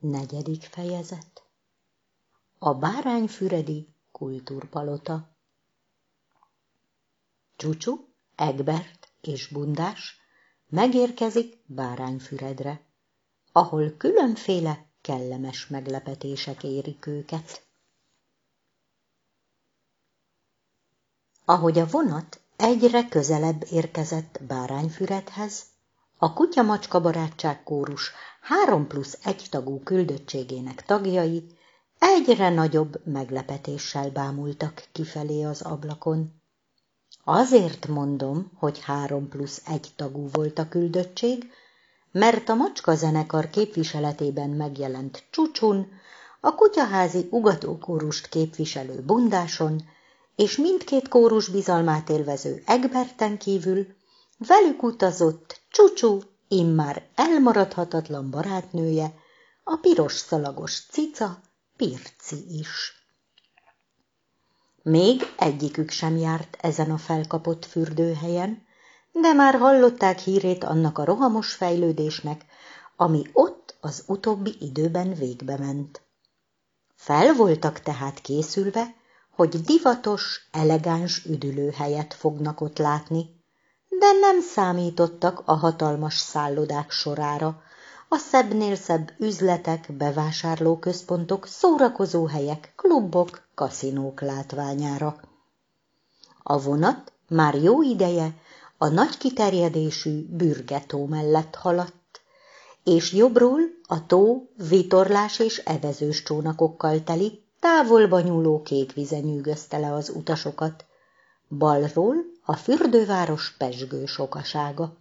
Negyedik fejezet A bárányfüredi kultúrpalota Csúcsú, Egbert és Bundás megérkezik Bárányfüredre, ahol különféle kellemes meglepetések érik őket. Ahogy a vonat egyre közelebb érkezett Bárányfüredhez, a kutya-macska barátság kórus három plusz egy tagú küldöttségének tagjai egyre nagyobb meglepetéssel bámultak kifelé az ablakon. Azért mondom, hogy három plusz egy tagú volt a küldöttség, mert a macska zenekar képviseletében megjelent Csúcsun, a kutyaházi ugatókórust képviselő Bundáson, és mindkét kórus bizalmát élvező Egberten kívül velük utazott Csúcsú immár elmaradhatatlan barátnője, a piros szalagos cica, Pirci is. Még egyikük sem járt ezen a felkapott fürdőhelyen, de már hallották hírét annak a rohamos fejlődésnek, ami ott az utóbbi időben végbe ment. Fel voltak tehát készülve, hogy divatos, elegáns üdülőhelyet fognak ott látni, de nem számítottak a hatalmas szállodák sorára, a szebbnél szebb üzletek, bevásárlóközpontok, szórakozóhelyek, klubok, kaszinók látványára. A vonat már jó ideje a nagy kiterjedésű bürgetó mellett haladt, és jobbról a tó vitorlás és evezős csónakokkal teli, távolba nyúló kék vize nyűgözte le az utasokat, balról a fürdőváros pesgő sokasága.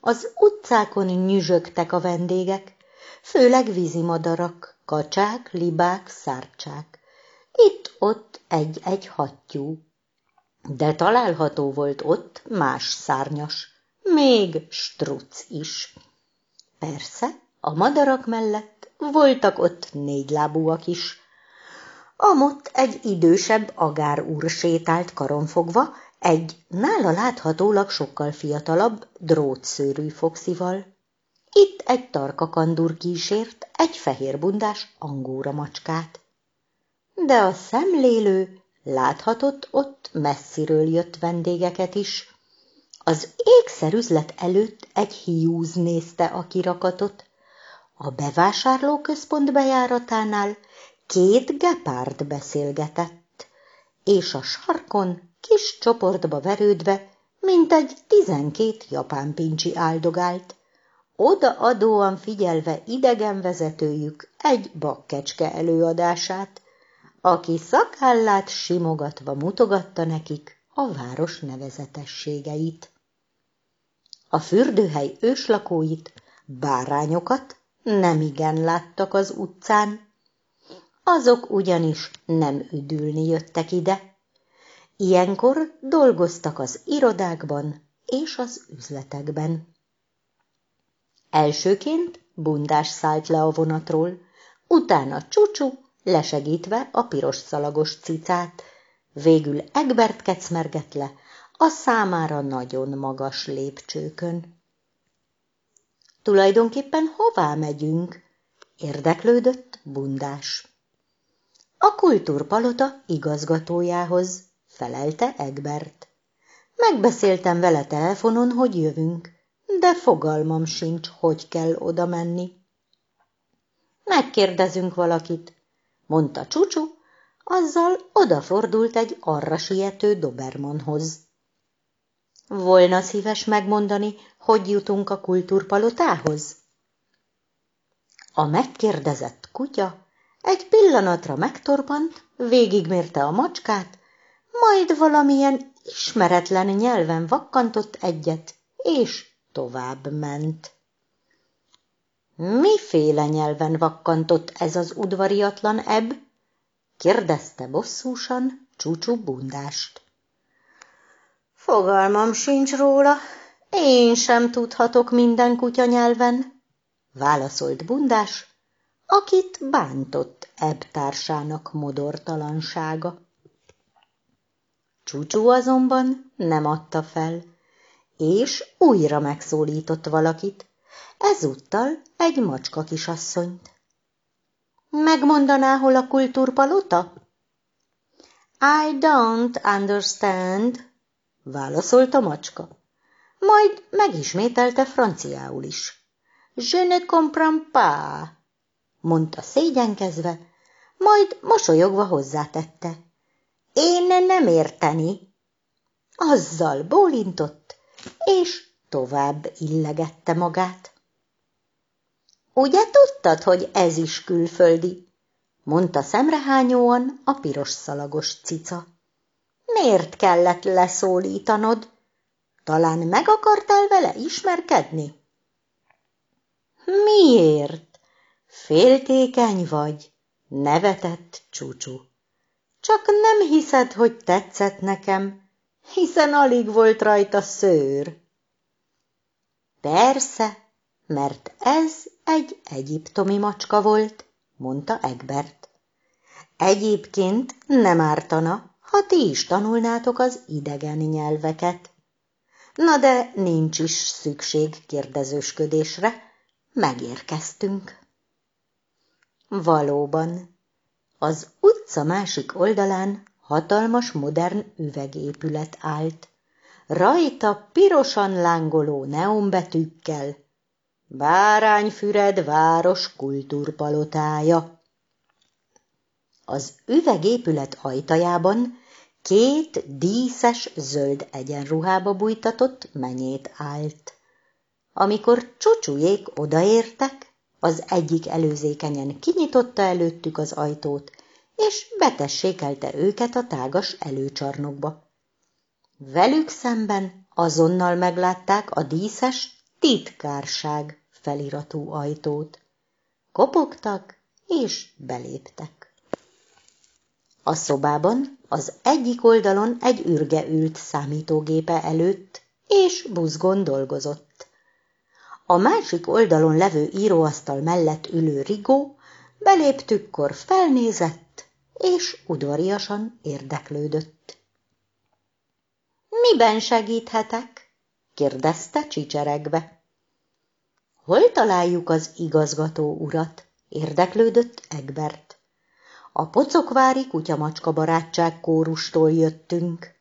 Az utcákon nyüzsögtek a vendégek, főleg vízimadarak, kacsák, libák, szárcsák. Itt-ott egy-egy hattyú. De található volt ott más szárnyas, még struc is. Persze, a madarak mellett voltak ott négylábúak is. Amott egy idősebb agár úr sétált karonfogva, egy nála láthatólag sokkal fiatalabb, drótszőrű foxival. Itt egy tarka kandúr kísért egy fehérbundás angóra macskát. De a szemlélő láthatott ott messziről jött vendégeket is. Az ékszerüzlet előtt egy hiúz nézte a kirakatot. A bevásárlóközpont bejáratánál két gepárd beszélgetett, és a sarkon kis csoportba verődve, mint egy tizenkét japán pincsi áldogált, odaadóan figyelve idegen vezetőjük egy bakkecske előadását, aki szakállát simogatva mutogatta nekik a város nevezetességeit. A fürdőhely őslakóit, bárányokat nemigen láttak az utcán, azok ugyanis nem üdülni jöttek ide, Ilyenkor dolgoztak az irodákban és az üzletekben. Elsőként bundás szállt le a vonatról, utána csúcsú, lesegítve a piros szalagos cicát, végül Egbert kecmergett le a számára nagyon magas lépcsőkön. Tulajdonképpen hová megyünk? érdeklődött bundás. A kultúrpalota igazgatójához, felelte Egbert. Megbeszéltem vele telefonon, hogy jövünk, de fogalmam sincs, hogy kell oda menni. Megkérdezünk valakit, mondta Csucsu, azzal odafordult egy arra siető Dobermanhoz. Volna szíves megmondani, hogy jutunk a kultúrpalotához? A megkérdezett kutya egy pillanatra megtorpant, végigmérte a macskát, majd valamilyen ismeretlen nyelven vakkantott egyet, és tovább ment. Miféle nyelven vakkantott ez az udvariatlan ebb? kérdezte bosszúsan csúcsú bundást. Fogalmam sincs róla, én sem tudhatok minden kutya nyelven, válaszolt bundás, akit bántott ebb társának modortalansága. Csúcsú azonban nem adta fel, és újra megszólított valakit, ezúttal egy macska kisasszonyt. Megmondaná, hol a kultúrpalota? I don't understand, válaszolt a macska. Majd megismételte franciául is. Je ne comprends pas, mondta szégyenkezve, majd mosolyogva hozzátette. Én nem érteni. Azzal bólintott, és tovább illegette magát. Ugye tudtad, hogy ez is külföldi? mondta szemrehányóan a piros szalagos cica. Miért kellett leszólítanod? Talán meg akartál vele ismerkedni? Miért? Féltékeny vagy, nevetett csúcsú. Csak nem hiszed, hogy tetszett nekem, hiszen alig volt rajta szőr. Persze, mert ez egy egyiptomi macska volt, mondta Egbert. Egyébként nem ártana, ha ti is tanulnátok az idegen nyelveket. Na de nincs is szükség kérdezősködésre, megérkeztünk. Valóban, az utca másik oldalán hatalmas modern üvegépület állt. Rajta pirosan lángoló neonbetűkkel Bárányfüred város kultúrpalotája. Az üvegépület ajtajában két díszes zöld egyenruhába bújtatott menyét állt. Amikor csucsujék odaértek, az egyik előzékenyen kinyitotta előttük az ajtót, és betessékelte őket a tágas előcsarnokba. Velük szemben azonnal meglátták a díszes titkárság feliratú ajtót. Kopogtak, és beléptek. A szobában az egyik oldalon egy ürge ült számítógépe előtt, és buzgon dolgozott. A másik oldalon levő íróasztal mellett ülő Rigó beléptükkor felnézett, és udvariasan érdeklődött. Miben segíthetek? kérdezte csicseregve. Hol találjuk az igazgató urat? érdeklődött Egbert. A pocokvári kutyamacska barátság kórustól jöttünk.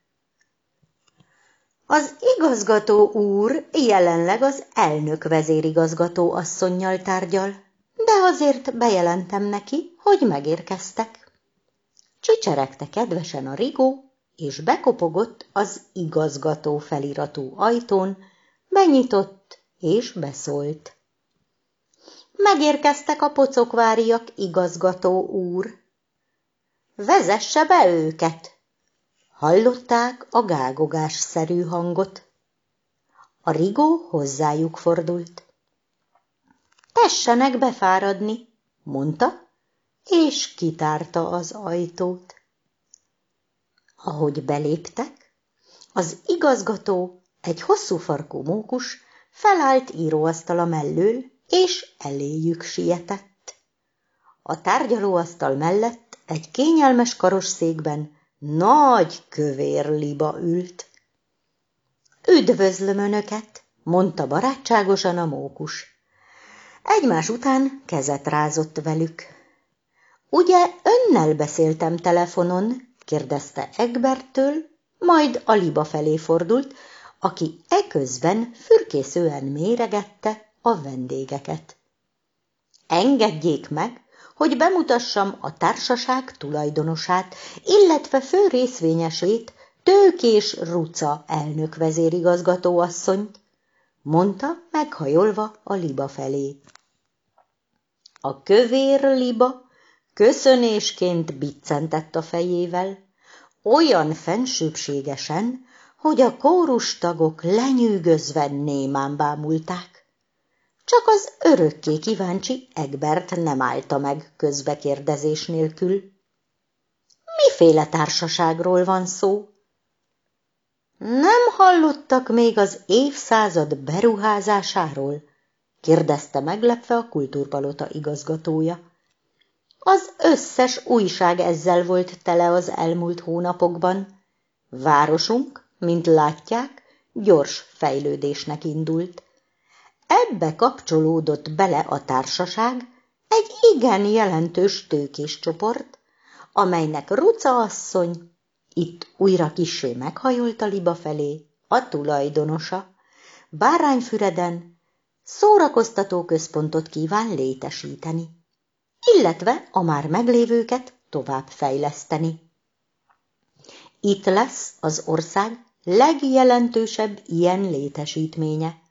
Az igazgató úr jelenleg az elnök vezérigazgató asszonnyal tárgyal, de azért bejelentem neki, hogy megérkeztek. Csicseregte kedvesen a rigó, és bekopogott az igazgató feliratú ajtón, benyitott és beszólt. Megérkeztek a pocokváriak, igazgató úr. Vezesse be őket! Hallották a gágogás-szerű hangot. A rigó hozzájuk fordult. Tessenek befáradni, mondta, és kitárta az ajtót. Ahogy beléptek, az igazgató, egy hosszú farkú mókus, felállt íróasztala mellől, és eléjük sietett. A tárgyalóasztal mellett egy kényelmes karosszékben nagy kövér liba ült. Üdvözlöm önöket, mondta barátságosan a mókus. Egymás után kezet rázott velük. Ugye önnel beszéltem telefonon? kérdezte Egbertől, majd a liba felé fordult, aki eközben fürkészően méregette a vendégeket. Engedjék meg, hogy bemutassam a társaság tulajdonosát, illetve fő részvényesét, Tőkés Ruca elnök vezérigazgató asszonyt, mondta meghajolva a liba felé. A kövér liba köszönésként biccentett a fejével, olyan fensőbségesen, hogy a kórustagok lenyűgözve némán bámulták. Csak az örökké kíváncsi Egbert nem állta meg közbekérdezés nélkül. Miféle társaságról van szó? Nem hallottak még az évszázad beruházásáról? kérdezte meglepve a kultúrpalota igazgatója. Az összes újság ezzel volt tele az elmúlt hónapokban. Városunk, mint látják, gyors fejlődésnek indult. Ebbe kapcsolódott bele a társaság egy igen jelentős tőkés csoport, amelynek Ruca asszony, itt újra kissé meghajolt a liba felé, a tulajdonosa, Bárányfüreden szórakoztató központot kíván létesíteni, illetve a már meglévőket tovább fejleszteni. Itt lesz az ország legjelentősebb ilyen létesítménye.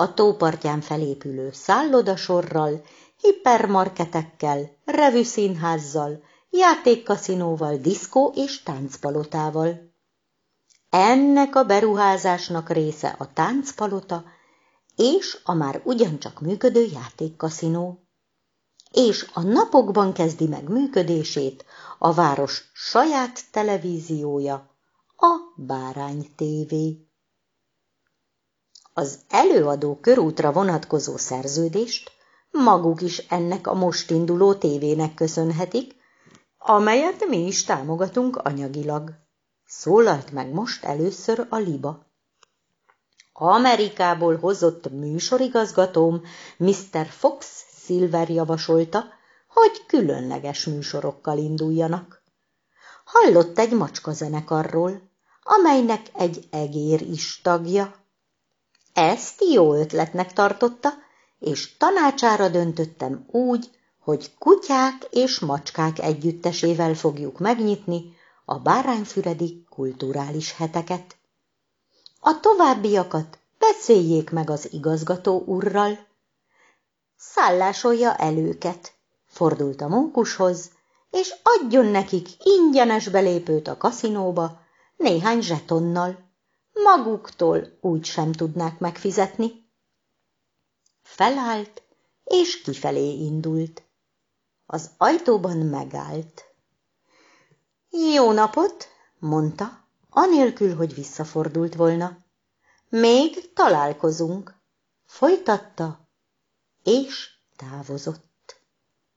A tópartján felépülő szállodasorral, hipermarketekkel, revűszínházzal, játékkaszinóval, diszkó és táncpalotával. Ennek a beruházásnak része a táncpalota és a már ugyancsak működő játékkaszinó. És a napokban kezdi meg működését a város saját televíziója, a Bárány TV. Az előadó körútra vonatkozó szerződést maguk is ennek a most induló tévének köszönhetik, amelyet mi is támogatunk anyagilag. Szólalt meg most először a liba. Amerikából hozott műsorigazgatóm Mr. Fox Silver javasolta, hogy különleges műsorokkal induljanak. Hallott egy macska zenekarról, amelynek egy egér is tagja. Ezt jó ötletnek tartotta, és tanácsára döntöttem úgy, hogy kutyák és macskák együttesével fogjuk megnyitni a bárányfüredi kulturális heteket. A továbbiakat beszéljék meg az igazgató urral. Szállásolja el fordult a mókushoz, és adjon nekik ingyenes belépőt a kaszinóba, néhány zsetonnal. Maguktól úgy sem tudnák megfizetni. Felállt, és kifelé indult. Az ajtóban megállt. Jó napot, mondta, anélkül, hogy visszafordult volna. Még találkozunk, folytatta, és távozott.